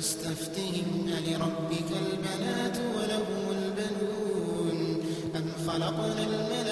فكفروا به فسوف يعلمون ولقد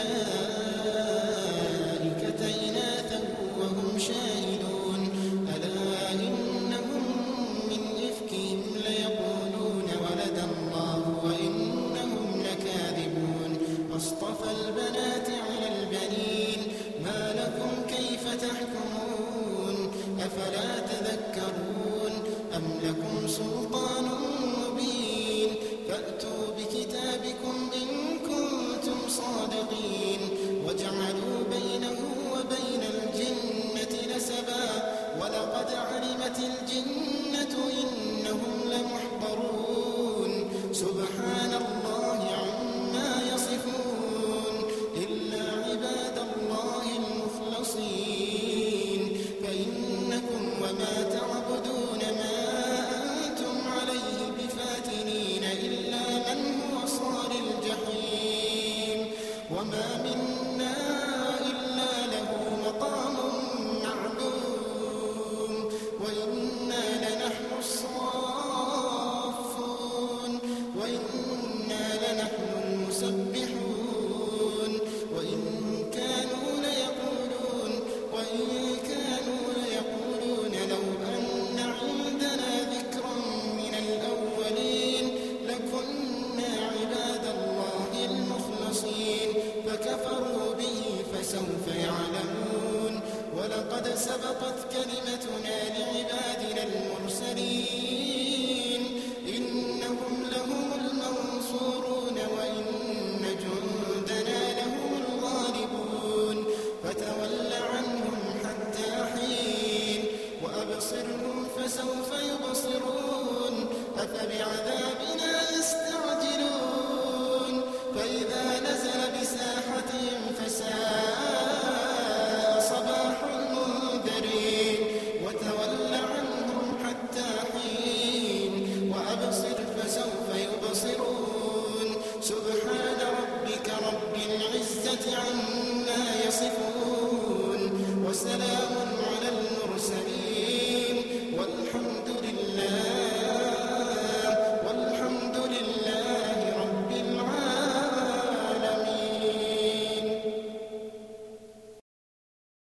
wondering